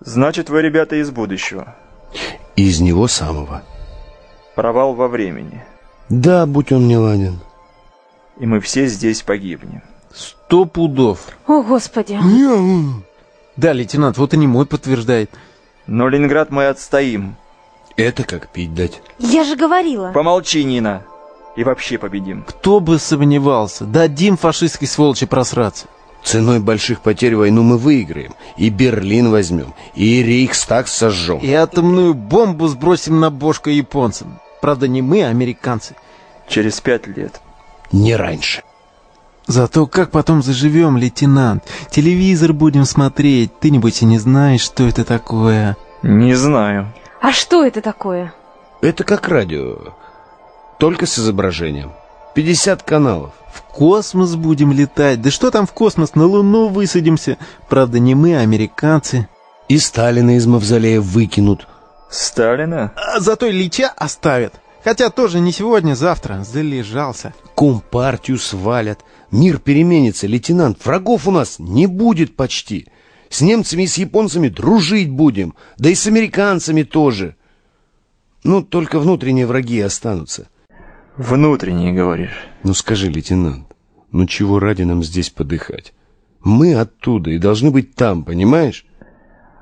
Значит, вы ребята из будущего. Из него самого. Провал во времени. Да, будь он не ладен. И мы все здесь погибнем. Сто пудов. О, Господи. Да, лейтенант, вот и не мой подтверждает. Но Ленинград мы отстоим. Это как пить дать. Я же говорила. Помолчи, Нина. И вообще победим. Кто бы сомневался. Дадим фашистской сволочи просраться. Ценой больших потерь войну мы выиграем. И Берлин возьмем, и Рейхстаг сожжем. И атомную бомбу сбросим на бошку японцам. Правда, не мы, а американцы. Через пять лет. Не раньше. Зато как потом заживем, лейтенант? Телевизор будем смотреть. Ты, небось, и не знаешь, что это такое. Не знаю. А что это такое? Это как радио. Только с изображением. 50 каналов. В космос будем летать. Да что там в космос? На Луну высадимся. Правда, не мы, а американцы. И Сталина из мавзолея выкинут. Сталина? А зато Ильича оставят. Хотя тоже не сегодня, завтра. Залежался. Компартию свалят. Мир переменится, лейтенант. Врагов у нас не будет почти. С немцами и с японцами дружить будем. Да и с американцами тоже. Ну, только внутренние враги останутся. Внутренние, говоришь? Ну скажи, лейтенант, ну чего ради нам здесь подыхать? Мы оттуда и должны быть там, понимаешь?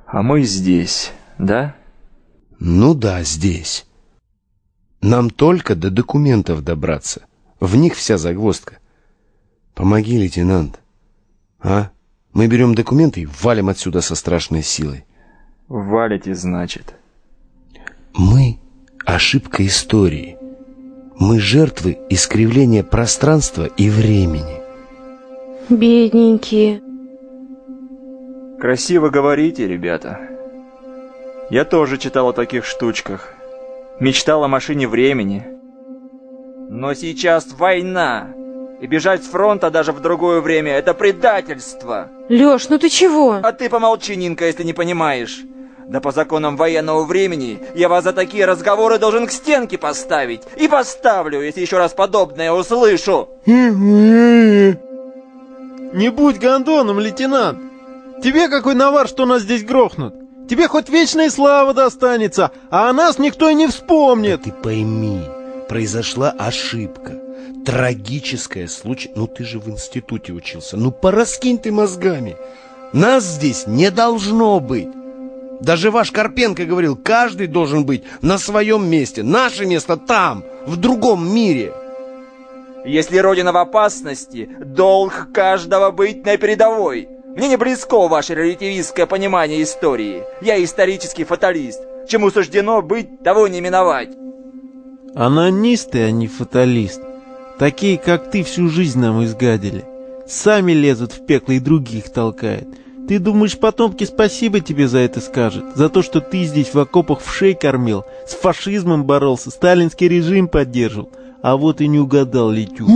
А мы здесь, да? Ну да, здесь. Нам только до документов добраться. В них вся загвоздка. Помоги, лейтенант. А? Мы берем документы и валим отсюда со страшной силой. Валите, значит. Мы — ошибка истории. Мы жертвы искривления пространства и времени. Бедненькие. Красиво говорите, ребята. Я тоже читал о таких штучках. Мечтал о машине времени. Но сейчас война. И бежать с фронта даже в другое время – это предательство. Лёш, ну ты чего? А ты помолчи, Нинка, если не понимаешь. Да по законам военного времени я вас за такие разговоры должен к стенке поставить. И поставлю, если еще раз подобное услышу. Не будь гондоном, лейтенант. Тебе какой навар, что нас здесь грохнут. Тебе хоть вечная слава достанется, а о нас никто и не вспомнит. Да ты пойми, произошла ошибка. Трагическая случай. Ну ты же в институте учился. Ну пораскинь ты мозгами. Нас здесь не должно быть. Даже ваш Карпенко говорил, каждый должен быть на своем месте. Наше место там, в другом мире. Если Родина в опасности, долг каждого быть на передовой. Мне не близко ваше релятивистское понимание истории. Я исторический фаталист. Чему суждено быть, того не миновать. Анонисты, а не фаталист. Такие, как ты, всю жизнь нам изгадили. Сами лезут в пекло и других толкают. Ты думаешь, потомки спасибо тебе за это скажут? За то, что ты здесь в окопах в шей кормил, с фашизмом боролся, сталинский режим поддерживал. А вот и не угадал, Летюк.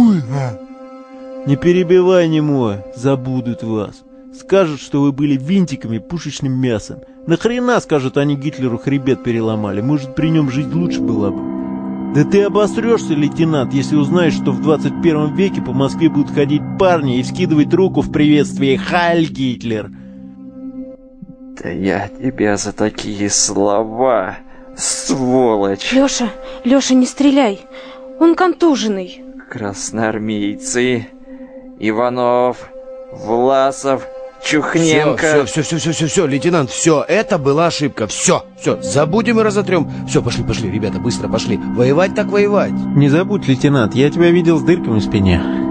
Не перебивай, немое, забудут вас. Скажут, что вы были винтиками, пушечным мясом. Нахрена, скажут они, Гитлеру хребет переломали? Может, при нем жить лучше было бы? Да ты обосрешься, лейтенант, если узнаешь, что в 21 веке по Москве будут ходить парни и вскидывать руку в приветствии «Хайль Гитлер!» Да я тебя за такие слова, сволочь! Лёша, Лёша, не стреляй. Он контуженный. Красноармейцы, Иванов, Власов, Чухненко. Все, все, все, все, все, все, лейтенант, все, это была ошибка. Все, все, забудем и разотрем. Все, пошли, пошли, ребята, быстро пошли. Воевать так воевать. Не забудь, лейтенант, я тебя видел с дырками в спине.